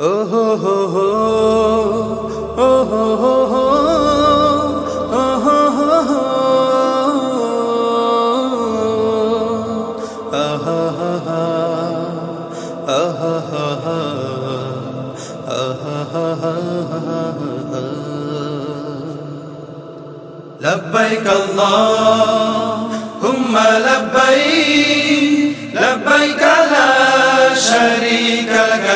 او ہو ہو ہو ہو ہو ہو او ہو لا شریک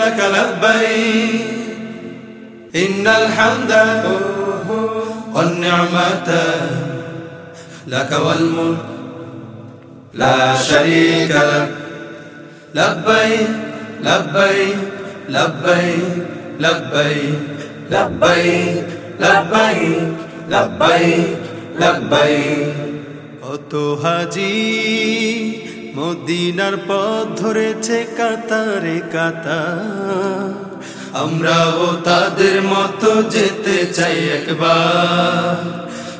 لك لبيك إن الحمد والنعمة لك والملك لا شريك لك لبيك لبيك لبيك لبيك لبيك لبيك لبيك لبيك কত হাজি মদিনার পথ ধরেছে কাতারে কাতা আমরাও তাদের মতো যেতে চাই একবার।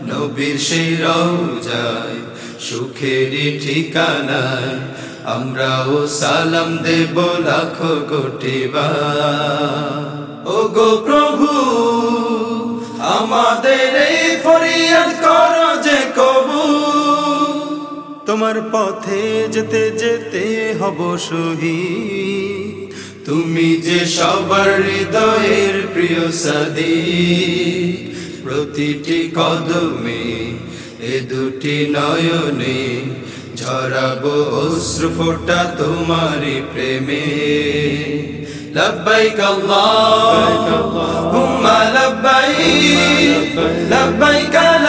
নবীর সেই রওজায় সুখেরই ঠিকানায় আমরাও সালাম দেব লাখো কোটিবার ও গো প্রভু, আমাদের এই ফরিয়াদ কর। তোমার পথে যেতে যেতে হব শহীদ তুমি যে সবার হৃদয়ের প্রিয় সাদি প্রতিটি কদমে এ দুটি নয়নে ঝরাবো অশ্রু ফোটা তোমারি প্রেমে لبيك اللهم لبيك لبيك لا شريك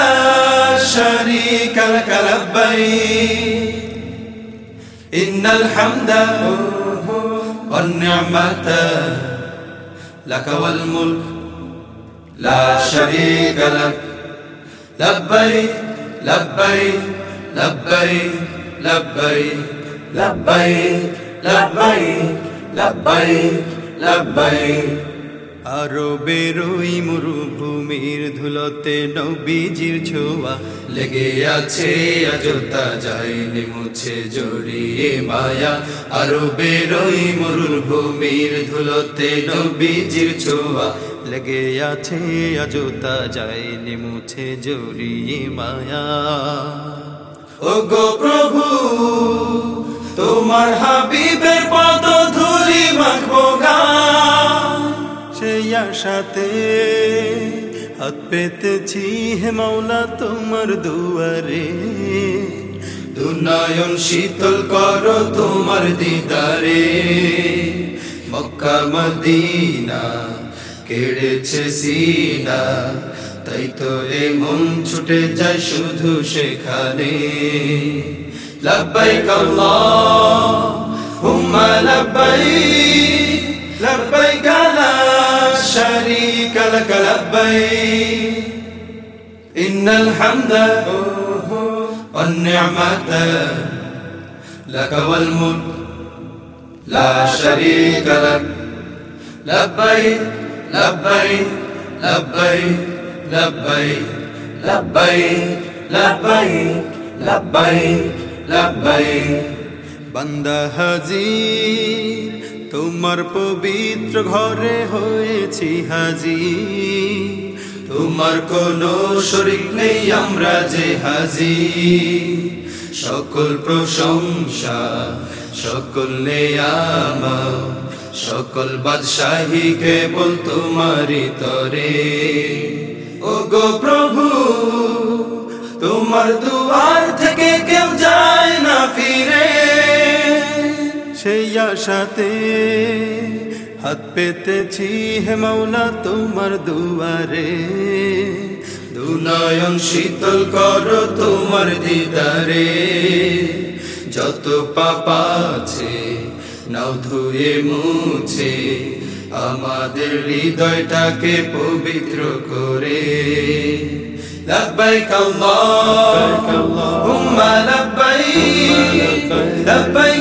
لك لبيك. إن الحمد والنعمة لك والملك لا شريك لك. لبيك لبيك لبيك لبيك لبيك لبيك لبيك لبيك আরও বেরোই মরুভূমির ধুলতে নবীজির ছোঁয়া লেগে আছে অযোধ্যা যায়নি মুছে জড়িয়ে মায়া। আরও বেরোই মরুভূমির ধুলতে নবীজির ছোঁয়া লেগে আছে অযোধ্যা যায়নি মুছে জড়িয়ে মায়া। ও গো প্রভু আশাতে হাত পেতেছি হে মাওলা তোমার দুয়ারে। দুনায়ন শীতল কর তোমার দিদারে। মক্কা, মদিনা কেড়েছে সিনা, তাই তো এ মন ছুটে যায় শুধু সেখানে। লাব্বাইক কমা হুম্মা লাব্বাইক। لبيك إن الحمد والنعمة لك والمن لا شريك لك. لبيك لبيك لبيك لبيك لبيك لبيك لبيك لبيك. بند هزيل তোমার পবিত্র ঘরে হয়েছি হাজি। তোমার কোনো শরিক নেই, আমরা যে হাজি। সকল প্রশংসা, সকল নেয়ামা সকল বাদশাহী কেবল তোমারই তরে। ও গো প্রভু, তোমার দুয়ার থেকে কেউ যায় সেই আশাতে হাত পেতেছি হে মাওলা তোমার দুয়ারে দুনয়ন শীতল করো তোমার দিদারে যত পাপ আছে নাও ধুয়ে মুছে আমাদের হৃদয়টাকে পবিত্র করে لبيك اللهم لبيك لبيك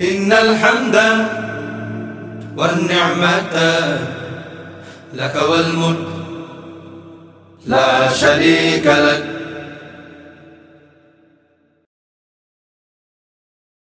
إن الحمد والنعمة لك والملك لا شريك لك.